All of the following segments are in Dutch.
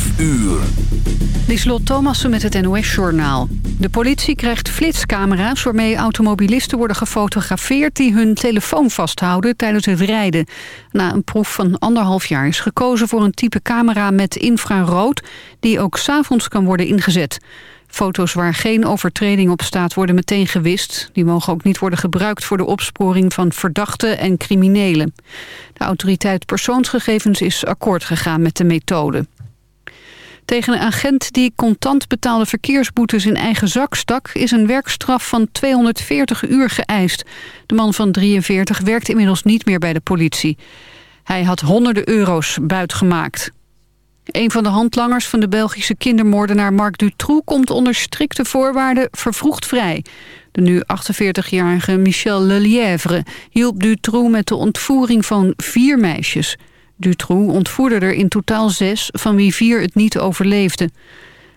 5 uur. Lieslot Thomassen met het NOS-journaal. De politie krijgt flitscamera's waarmee automobilisten worden gefotografeerd... die hun telefoon vasthouden tijdens het rijden. Na een proef van anderhalf jaar is gekozen voor een type camera met infrarood... die ook s'avonds kan worden ingezet. Foto's waar geen overtreding op staat worden meteen gewist. Die mogen ook niet worden gebruikt voor de opsporing van verdachten en criminelen. De autoriteit persoonsgegevens is akkoord gegaan met de methode. Tegen een agent die contant betaalde verkeersboetes in eigen zak stak... is een werkstraf van 240 uur geëist. De man van 43 werkt inmiddels niet meer bij de politie. Hij had honderden euro's buitgemaakt. Een van de handlangers van de Belgische kindermoordenaar Marc Dutroux... komt onder strikte voorwaarden vervroegd vrij. De nu 48-jarige Michel Lelièvre hielp Dutroux met de ontvoering van vier meisjes. Dutroux ontvoerde er in totaal zes, van wie vier het niet overleefden.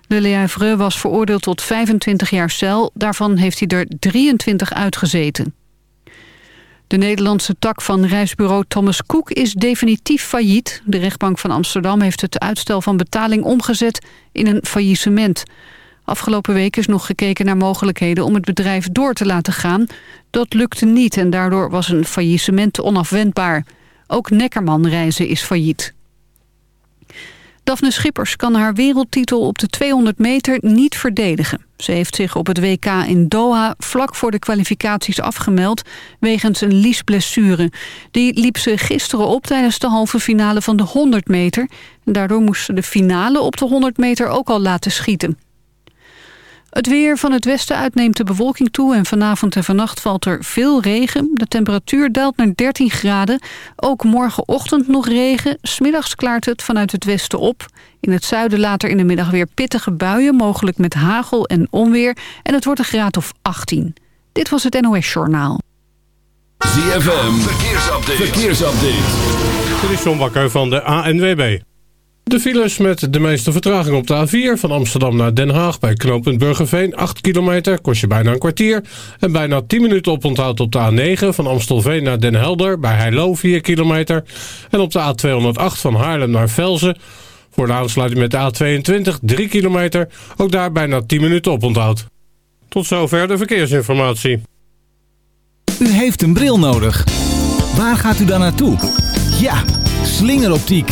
Lelièvre was veroordeeld tot 25 jaar cel. Daarvan heeft hij er 23 uitgezeten. De Nederlandse tak van reisbureau Thomas Cook is definitief failliet. De rechtbank van Amsterdam heeft het uitstel van betaling omgezet in een faillissement. Afgelopen week is nog gekeken naar mogelijkheden om het bedrijf door te laten gaan. Dat lukte niet en daardoor was een faillissement onafwendbaar. Ook Neckerman Reizen is failliet. Daphne Schippers kan haar wereldtitel op de 200 meter niet verdedigen. Ze heeft zich op het WK in Doha vlak voor de kwalificaties afgemeld... wegens een liesblessure. Die liep ze gisteren op tijdens de halve finale van de 100 meter. Daardoor moest ze de finale op de 100 meter ook al laten schieten. Het weer van het westen uit neemt de bewolking toe... en vanavond en vannacht valt er veel regen. De temperatuur daalt naar 13 graden. Ook morgenochtend nog regen. Smiddags klaart het vanuit het westen op. In het zuiden later in de middag weer pittige buien... mogelijk met hagel en onweer. En het wordt een graad of 18. Dit was het NOS Journaal. ZFM, verkeersupdate. verkeersupdate. Dit is John Bakker van de ANWB. De files met de meeste vertraging op de A4 van Amsterdam naar Den Haag... bij knooppunt Burgerveen, 8 kilometer, kost je bijna een kwartier... en bijna 10 minuten oponthoud op de A9 van Amstelveen naar Den Helder... bij Heilo, 4 kilometer. En op de A208 van Haarlem naar Velzen... voor de aansluiting met de A22, 3 kilometer... ook daar bijna 10 minuten oponthoud. Tot zover de verkeersinformatie. U heeft een bril nodig. Waar gaat u dan naartoe? Ja, slingeroptiek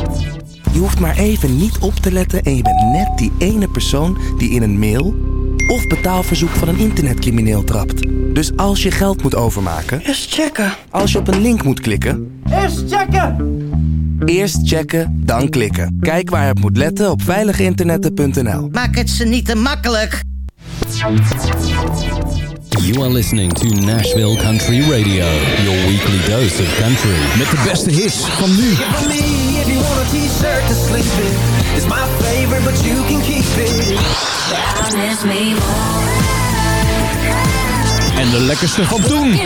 Je hoeft maar even niet op te letten en je bent net die ene persoon die in een mail of betaalverzoek van een internetcrimineel trapt. Dus als je geld moet overmaken... Eerst checken. Als je op een link moet klikken... Eerst checken! Eerst checken, dan klikken. Kijk waar je op moet letten op veiliginternetten.nl Maak het ze niet te makkelijk. You are listening to Nashville Country Radio. Your weekly dose of country. Met de beste hits van nu. Me, a t-shirt to sleep in, it's my favorite, but you can keep it. En de lekkerste van toen.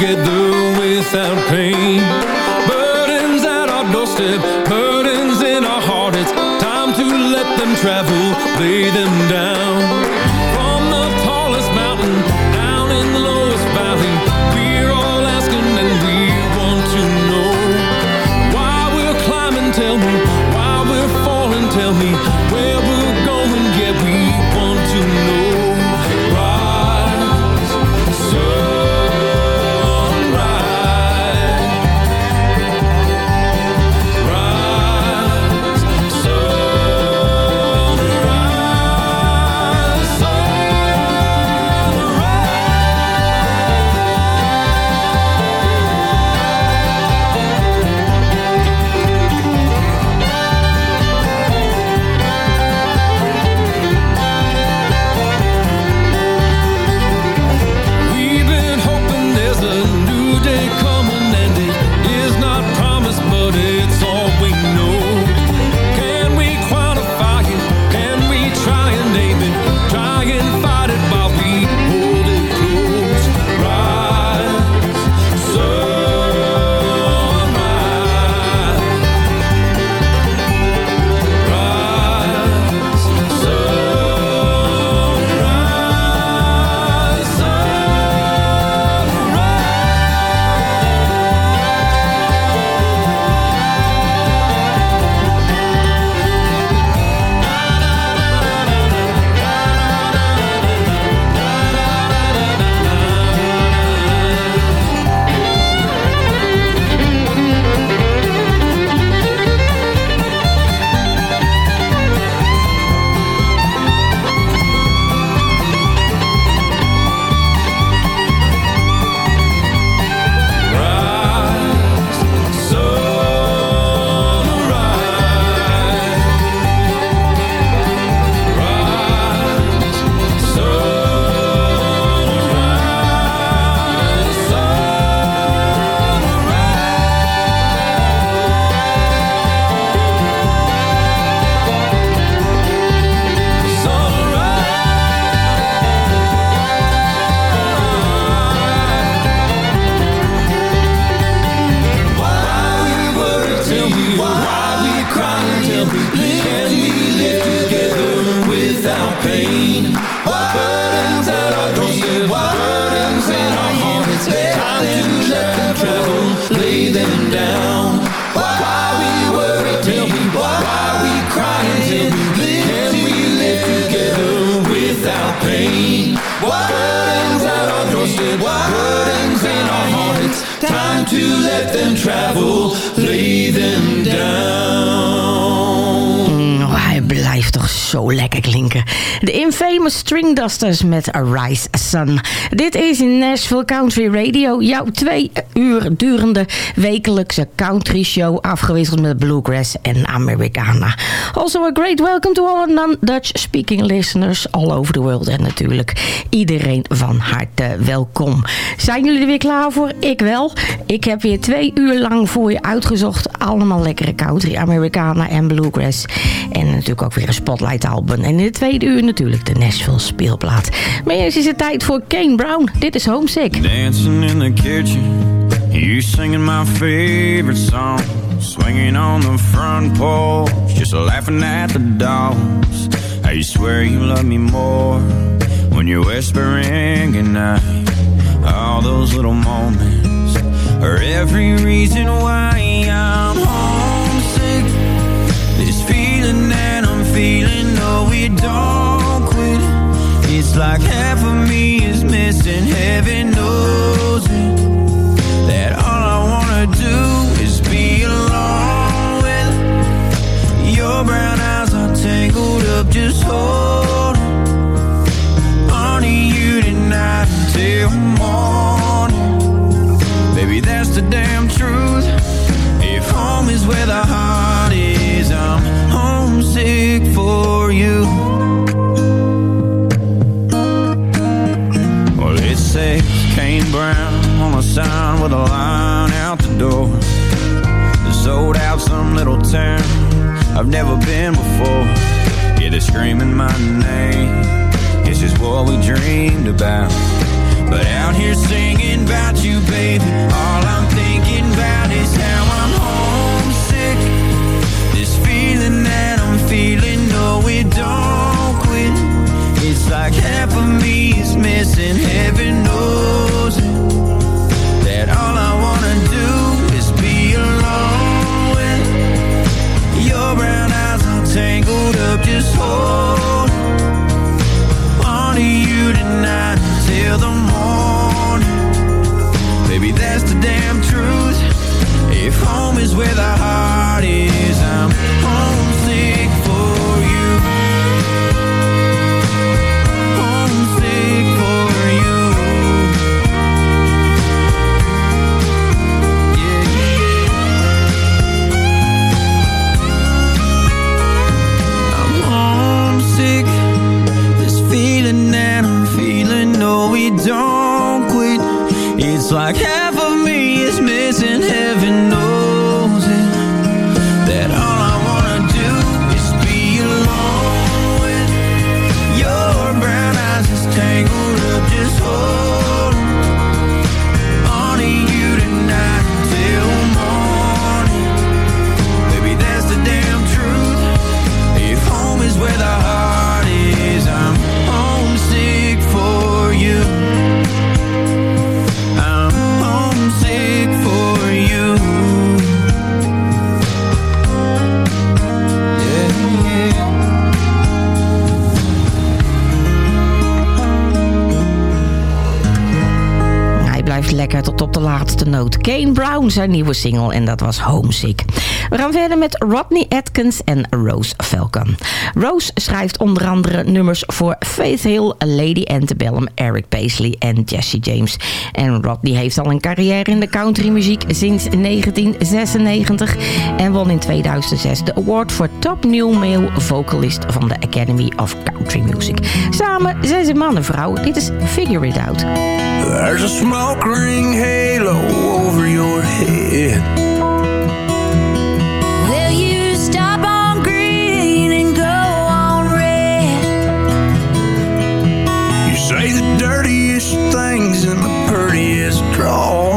Together without pain? Burdens at our doorstep, burdens in our heart. It's time to let them travel, lay them down. From the tallest mountain, down in the lowest valley, we're all asking and we want to know why we're climbing. Tell me why we're falling. Tell me Stringdusters met Rise Sun. Dit is Nashville Country Radio. Jouw twee uur durende wekelijkse country show. Afgewisseld met bluegrass en Americana. Also a great welcome to all non-Dutch speaking listeners all over the world. En natuurlijk iedereen van harte welkom. Zijn jullie er weer klaar voor? Ik wel. Ik heb weer twee uur lang voor je uitgezocht. Allemaal lekkere country, Americana en bluegrass. En natuurlijk ook weer een spotlight album. En in de tweede uur natuurlijk de Nashville speelplaat. Maar eerst is het tijd voor Kane Brown. Dit is Homesick. Dancing in the kitchen, you singing my favorite song. Swinging on the front porch, just laughing at the dogs. How you swear you love me more when you're whispering goodnight. All those little moments are every reason why I'm homesick. I've never been before. Yeah, they're screaming my name. This is what we dreamed about. But out here singing about you, baby. All I'm thinking about is how I'm homesick. This feeling that I'm feeling, no, it don't quit. It's like half of me is missing, heaven knows just hold on to you tonight till the morning. Baby, that's the damn truth. If home is where the heart is, I'm homesick like half of me is missing, heaven. Knows tot op de laatste noot. Kane Brown, zijn nieuwe single, en dat was Homesick. We gaan verder met Rodney Atkins en Rose Falcon. Rose schrijft onder andere nummers voor Faith Hill, Lady Antebellum, Eric Paisley en Jesse James. En Rodney heeft al een carrière in de countrymuziek sinds 1996 en won in 2006 de award voor Top New Male Vocalist van de Academy of Country Music. Samen zijn ze man en vrouw. Dit is Figure It Out. There's a smoke ring halo over your head. Things and the prettiest draw.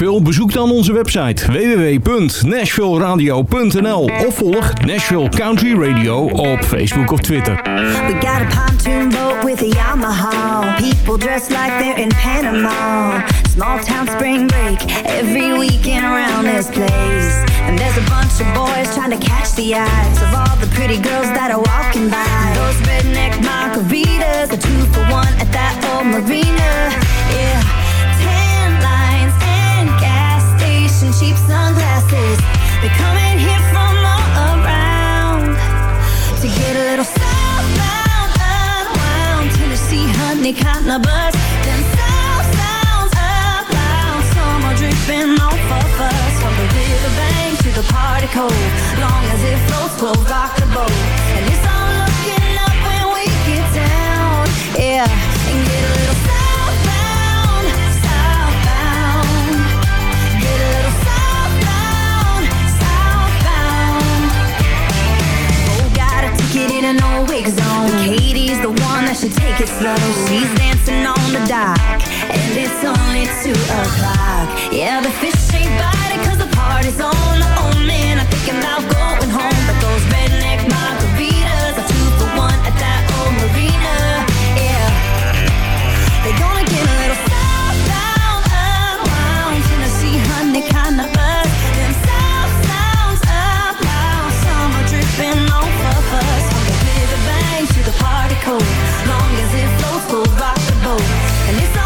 Nashville? Bezoek dan onze website www.nashvilleradio.nl of volg Nashville Country Radio op Facebook of Twitter. We got a pontoon boat with a Yamaha. People dressed like they're in Panama. Small town spring break every weekend around this place. And there's a bunch of boys trying to catch the eyes of all the pretty girls that are walking by. Those redneck margaritas, a two for one at that old marina. Yeah, cheap sunglasses. They're coming here from all around to get a little southbound, unwound. Tennessee honey cotton buzz. Then south sounds up loud. Summer dripping off of us from the riverbank to the party cove. Long as it floats, we'll rock the boat. And it's all looking up when we get down. Yeah, and get a little ticket in an old wig zone. Katie's the one that should take it slow. She's dancing on the dock, and it's only two o'clock. Yeah, the fish ain't biting 'cause the party's on. Oh man, I'm going home, but those redneck cove. Long as it floats, we'll rock the boat. And it's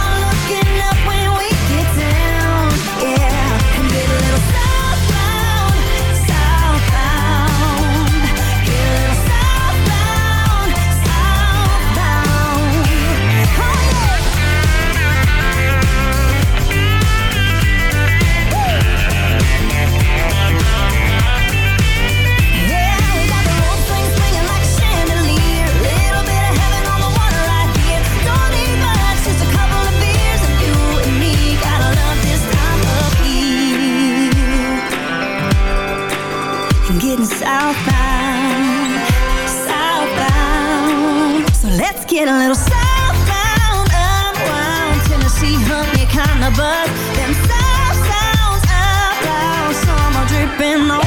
get a little southbound, unwound. Tennessee honey kinda buzz. Them south sounds loud. Summer dripping off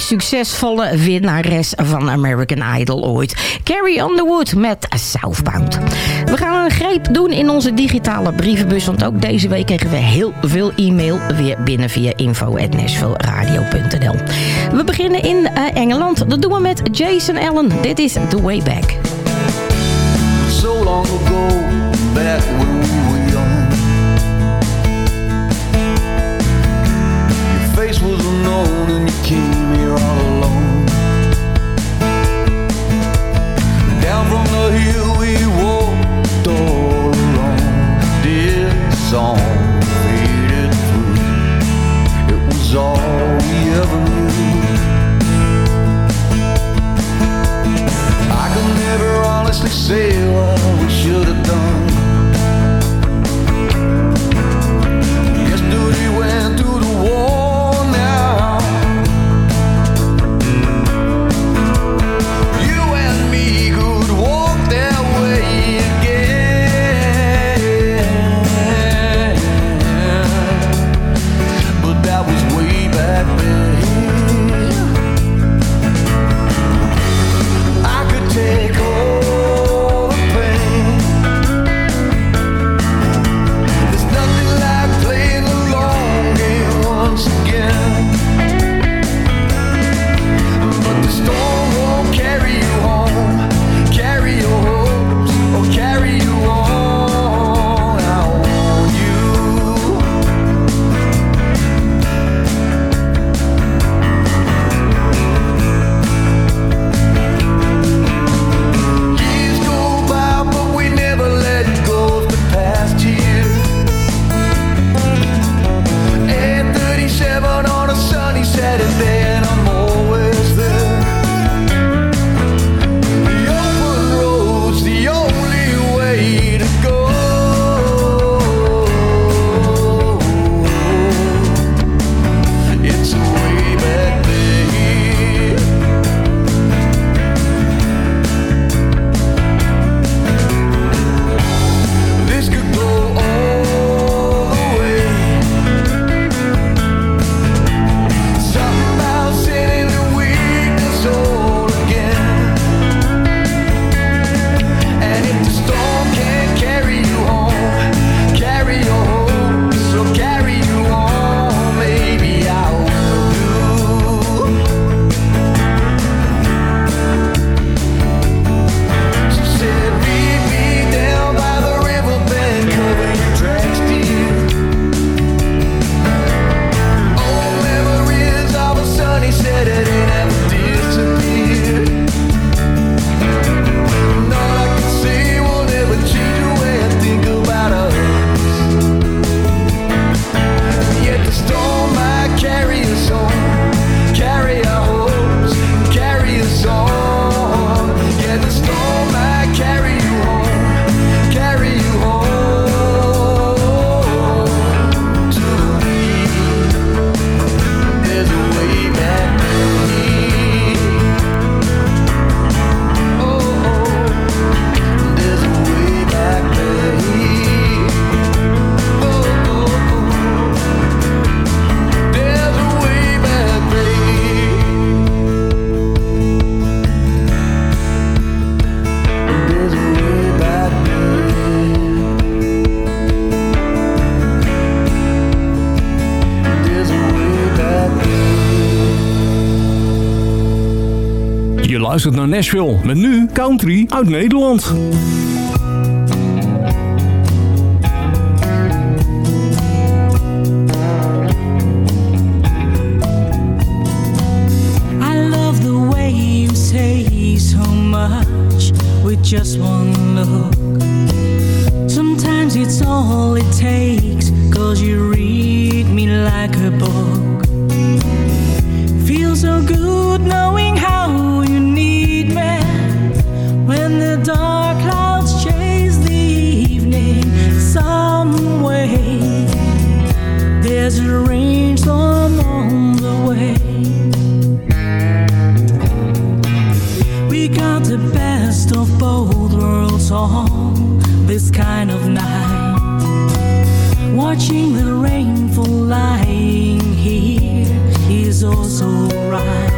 succesvolle winnares van American Idol ooit. Carrie Underwood met Southbound. We gaan een greep doen in onze digitale brievenbus. Want ook deze week kregen we heel veel e-mail weer binnen via info.nashvilleradio.nl We beginnen in eh, Engeland. Dat doen we met Jason Allen. Dit is The Way Back. so long ago, Was unknown and you came here all alone. Down from the hill we walked all alone. This song faded through. It was all we ever knew. I could never honestly say what we should have done. Luistert naar Nashville. Met nu country uit Nederland. Best of both worlds on this kind of night. Watching the rain fall lying here is also right.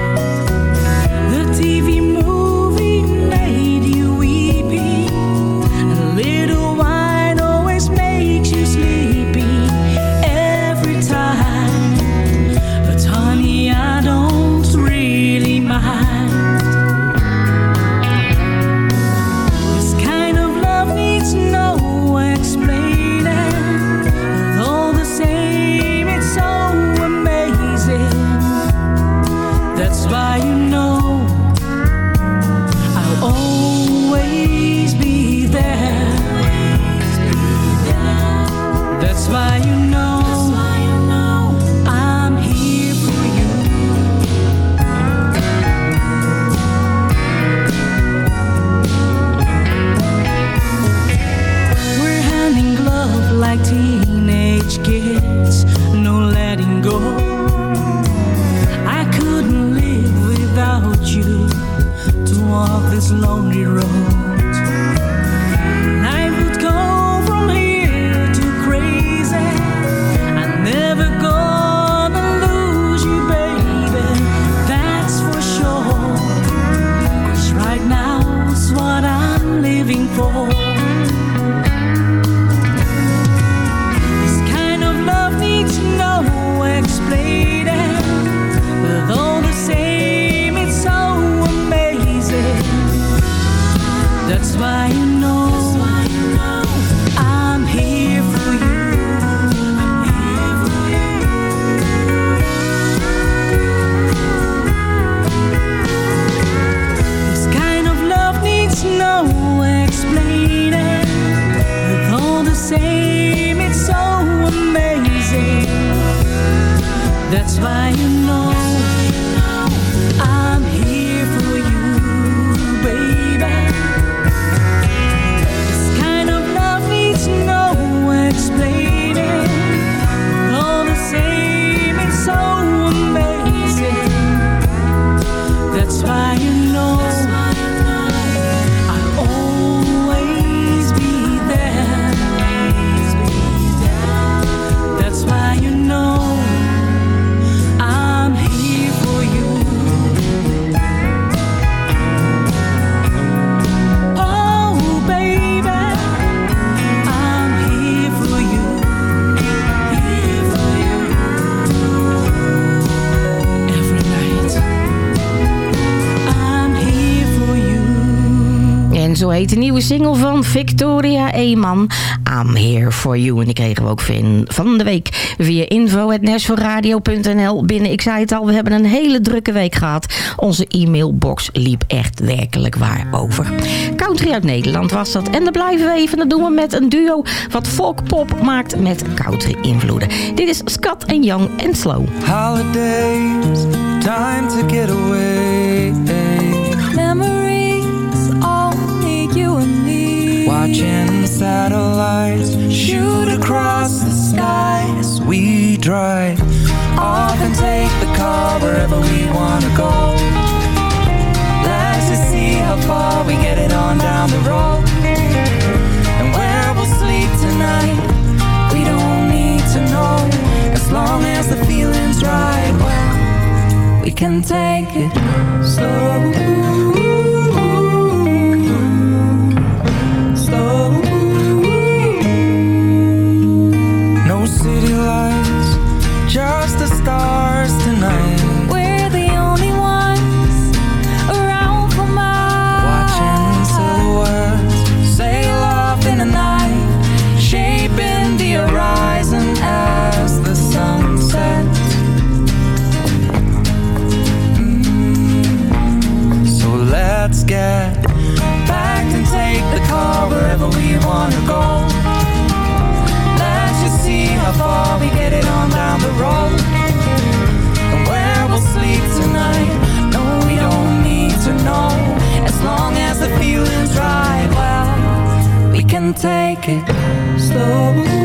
De nieuwe single van Victoria Eeman. I'm here for you. En die kregen we ook van, de week via info.nashvilleradio.nl binnen. Ik zei het al, we hebben een hele drukke week gehad. Onze e-mailbox liep echt werkelijk waar over. Country uit Nederland was dat. En daar blijven we even. Dat doen we met een duo wat folkpop maakt met country invloeden. Dit is Scott en Young en Slow. Holidays, time to get away. Watching satellites shoot across the sky as we drive. Off and take the car wherever we wanna go. Let's just see how far we get it on down the road. And where we'll sleep tonight, we don't need to know. As long as the feeling's right, well, we can take it. Slow. Make it slow.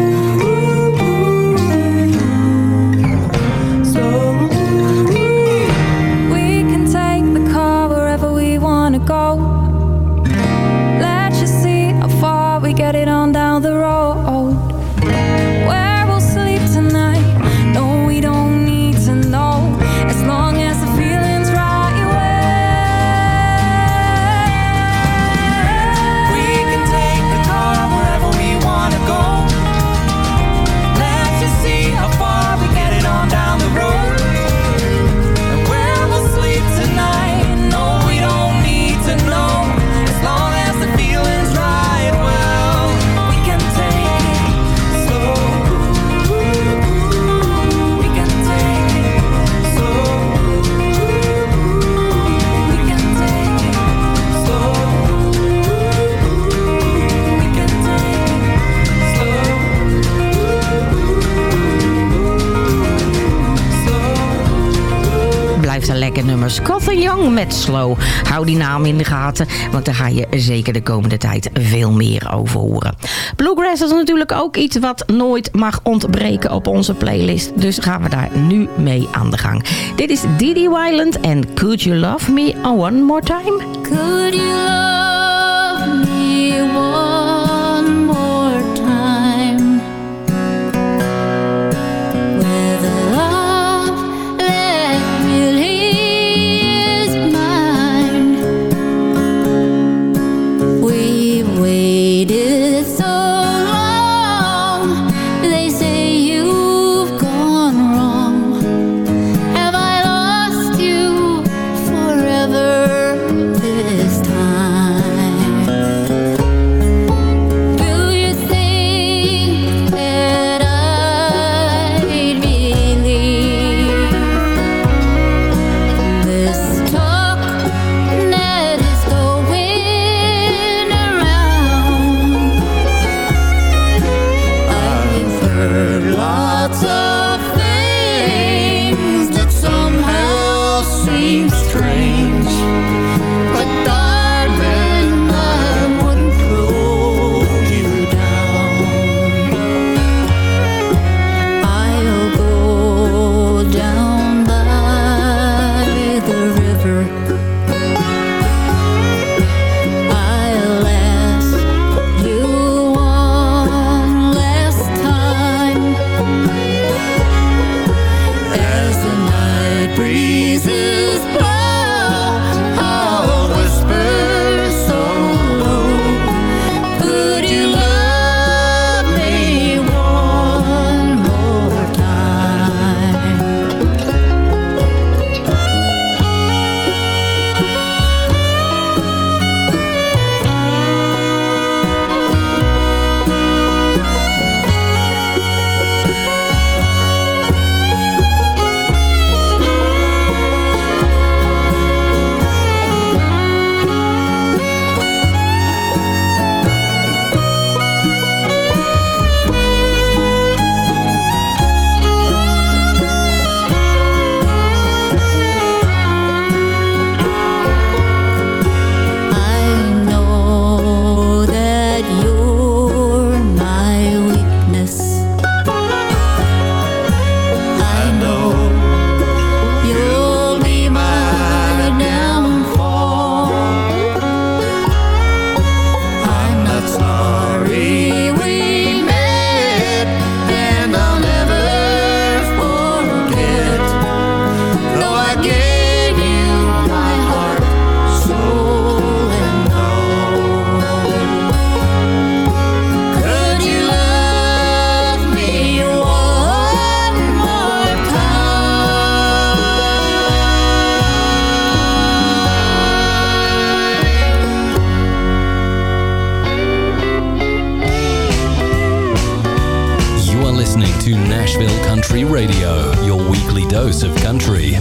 nummers. Young met Slow. Hou die naam in de gaten, want daar ga je zeker de komende tijd veel meer over horen. Bluegrass is natuurlijk ook iets wat nooit mag ontbreken op onze playlist. Dus gaan we daar nu mee aan de gang. Dit is Didi Wyland en Could You Love Me One More Time? Could you love Radio, your weekly dose of country.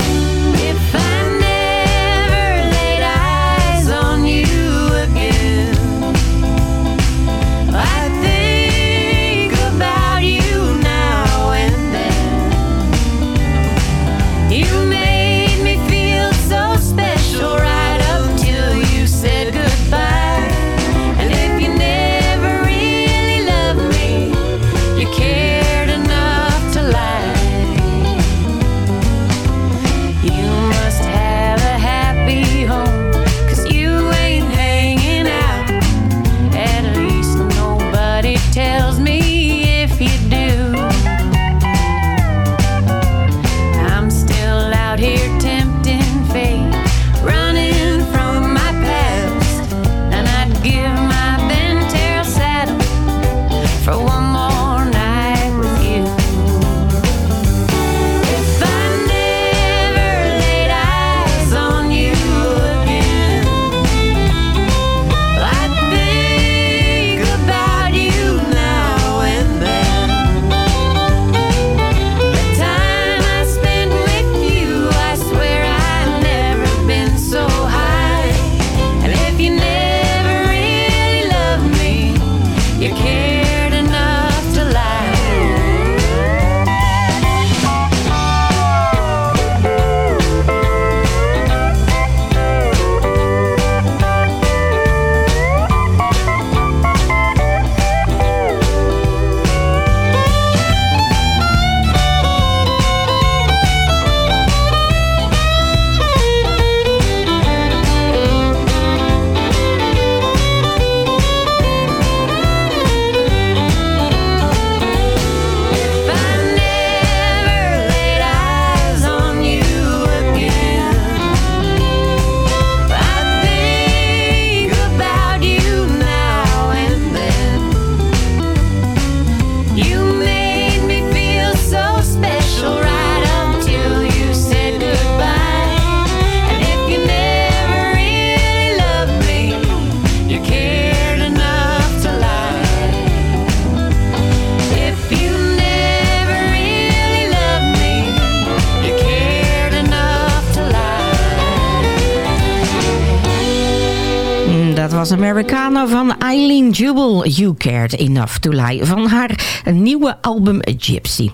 Van Eileen Jubel. You Cared Enough to Lie. Van haar nieuwe album Gypsy.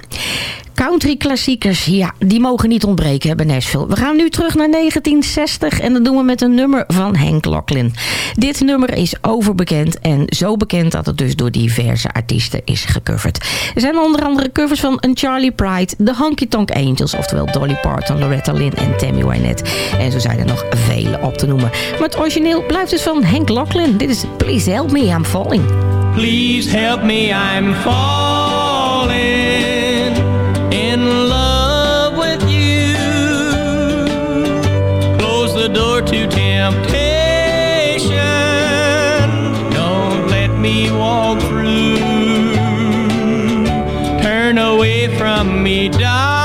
Country klassiekers, ja, die mogen niet ontbreken hebben Nashville. We gaan nu terug naar 1960 en dat doen we met een nummer van Hank Locklin. Dit nummer is overbekend en zo bekend dat het dus door diverse artiesten is gecoverd. Er zijn onder andere covers van een Charlie Pride, de Honky Tonk Angels, oftewel Dolly Parton, Loretta Lynn en Tammy Wynette. En zo zijn er nog vele op te noemen. Maar het origineel blijft dus van Hank Locklin. Dit is Please Help Me, I'm Falling. Please help me, I'm falling to temptation. Don't let me walk through. Turn away from me, darling.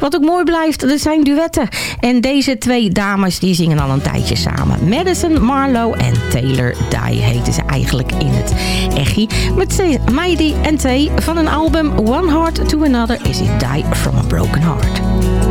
Wat ook mooi blijft, dat zijn duetten. En deze twee dames die zingen al een tijdje samen. Madison Marlowe en Taylor Dye heten ze eigenlijk in het echi. Met Meidi en Tay van een album One Heart to Another is it Die from a Broken Heart.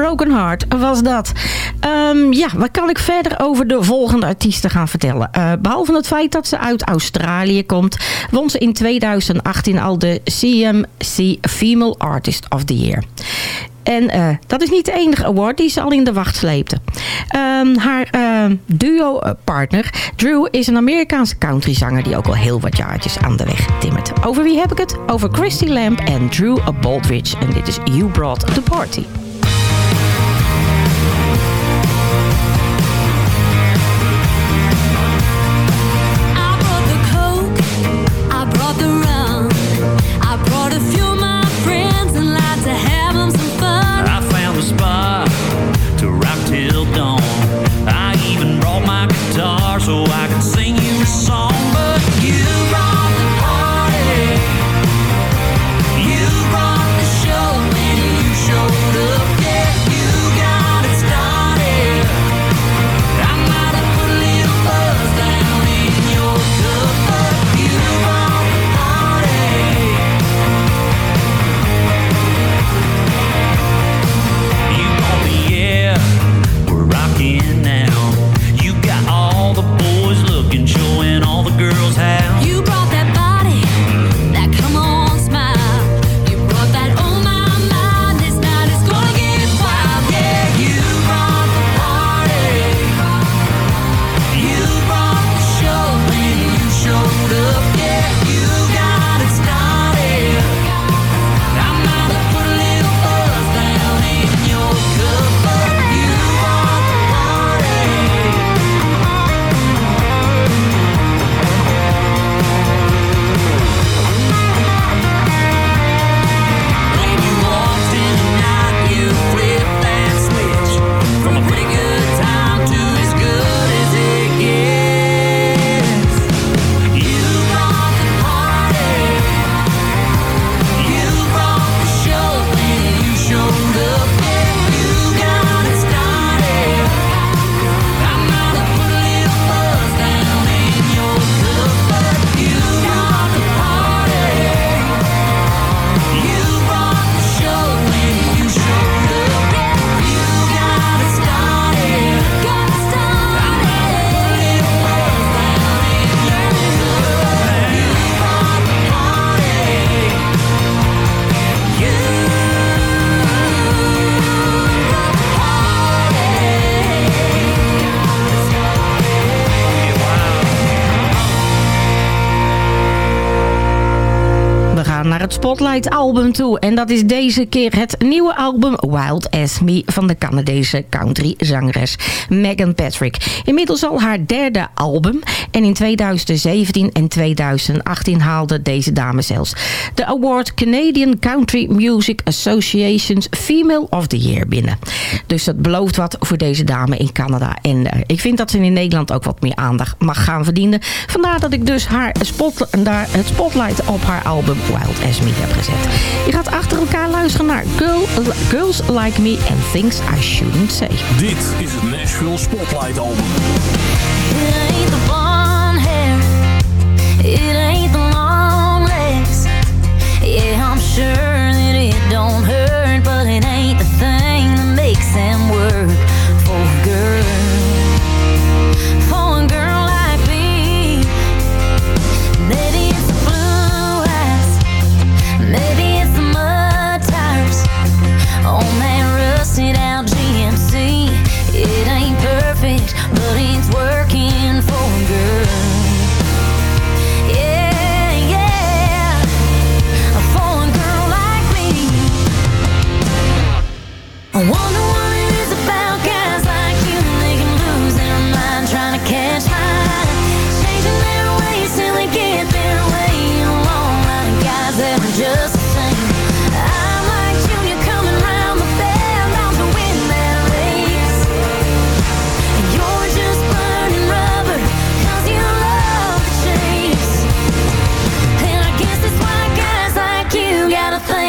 Broken Heart was dat. Ehm, ja, wat kan ik verder over de volgende artiesten gaan vertellen? Uh, behalve het feit dat ze uit Australië komt... won ze in 2018 al de CMC Female Artist of the Year. En eh, dat is niet de enige award die ze al in de wacht sleepte. Ehm, haar ehm, uh, duo-partner eh, Drew is een Amerikaanse countryzanger... die ook al heel wat jaartjes aan de weg timmert. Over wie heb ik het? Over Christy Lamb en Drew Baldridge. En dit is You Brought the Party. Spotlight album toe. En dat is deze keer het nieuwe album Wild As Me van de Canadese country zangeres Megan Patrick. Inmiddels al haar derde album. En in 2017 en 2018 haalde deze dame zelfs de award Canadian Country Music Association's Female of the Year binnen. Dus dat belooft wat voor deze dame in Canada. En eh, ik vind dat ze in Nederland ook wat meer aandacht mag gaan verdienen. Vandaar dat ik dus haar spot, daar, het spotlight op haar album Wild As Media heb gezet. Je gaat achter elkaar luisteren naar Girl, Girls Like Me and Things I Shouldn't Say. Dit is het Nashville Spotlight Album. It ain't the blonde hair. It ain't the long legs. Yeah, I'm sure that it don't hurt. But it ain't the thing that makes them work.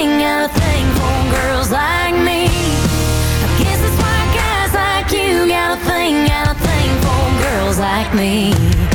ain't got a thing for girls like me. I guess that's why guys like you got a thing, got a thing for girls like me.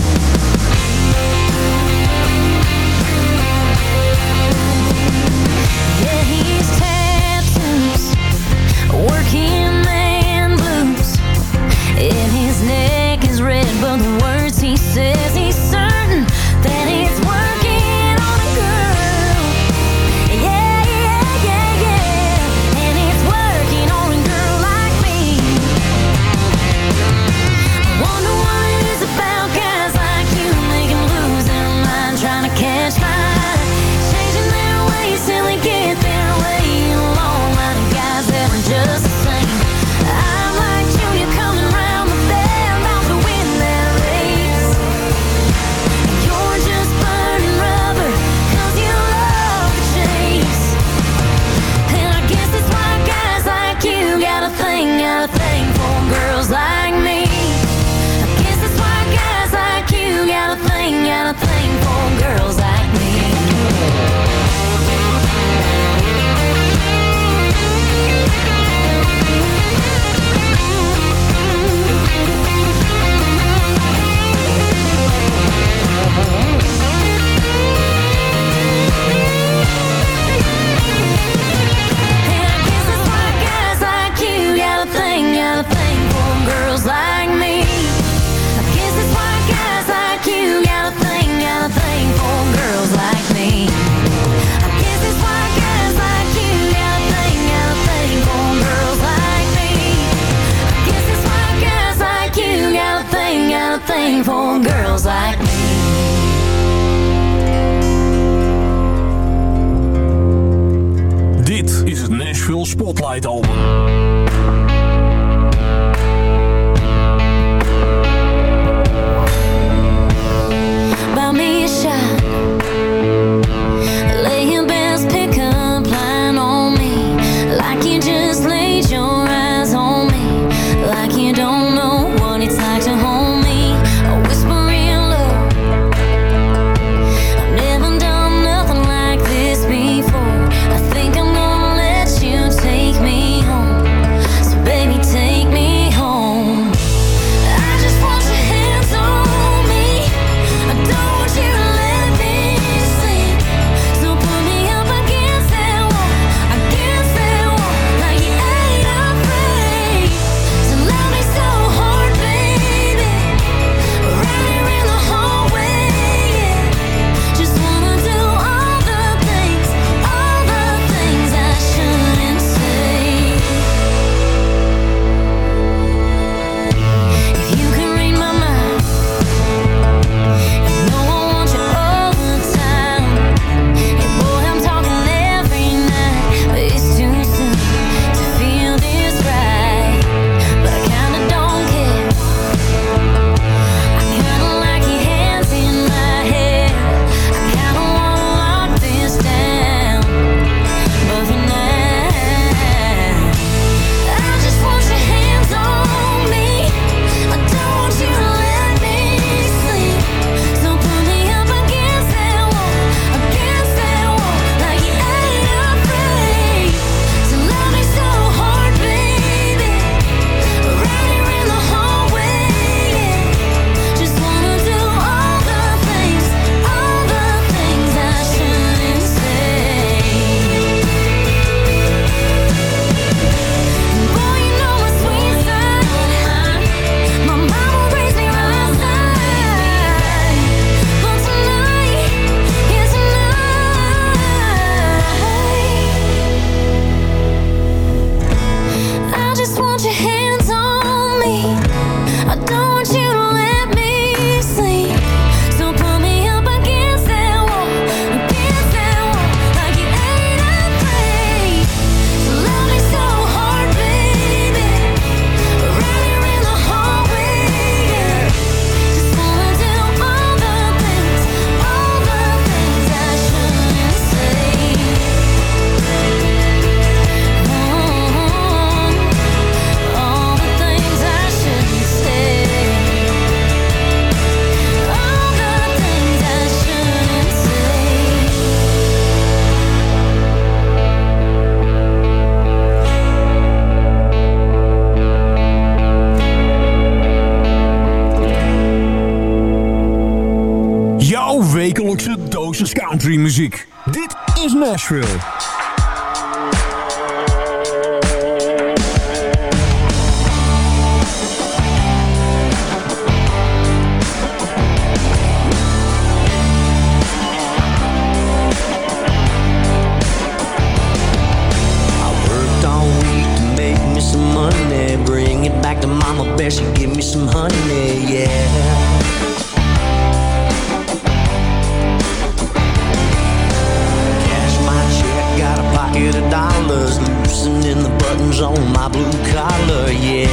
thing girls like me. Dit is het Nashville Spotlight Album. give me some honey, yeah. Cash my check, got a pocket of dollars, loosening the buttons on my blue collar, yeah.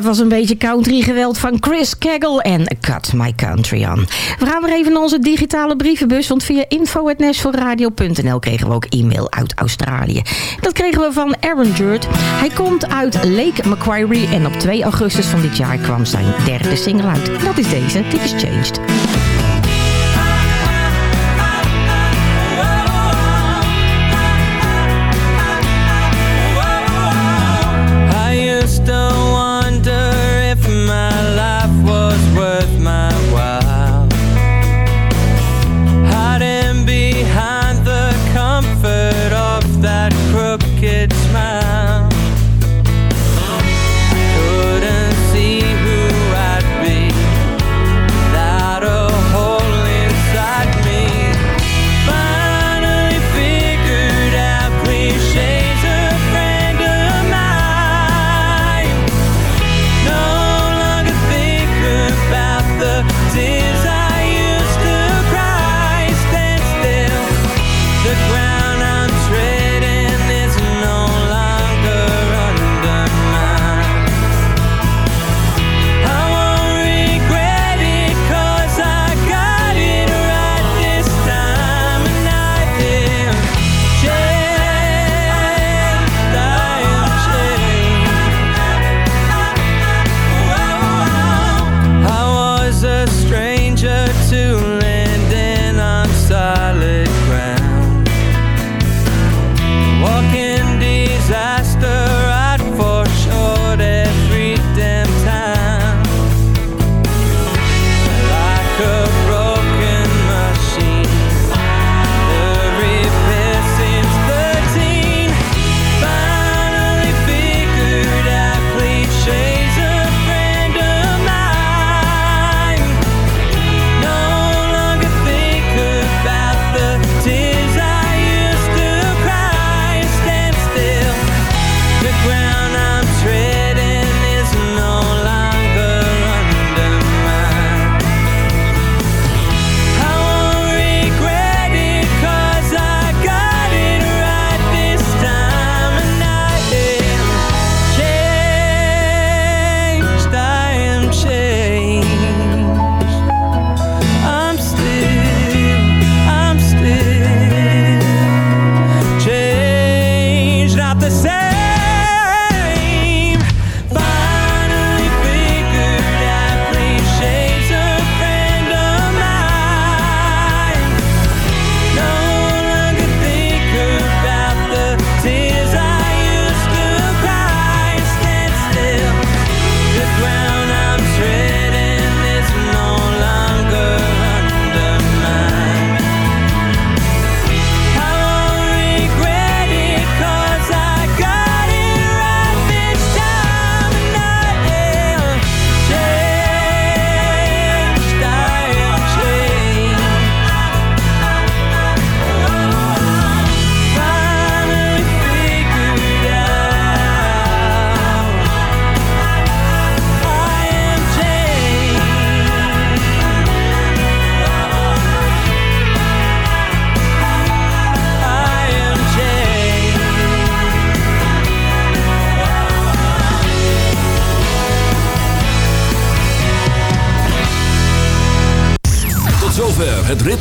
dat was een beetje country geweld van Chris Kegel en Cut My Country On. We gaan weer even naar onze digitale brievenbus, want via info.nashvilleradio.nl kregen we ook e-mail uit Australië. Dat kregen we van Aaron Jurt. Hij komt uit Lake Macquarie en op 2 augustus van dit jaar kwam zijn derde single uit. Dat is deze, dit is Changed.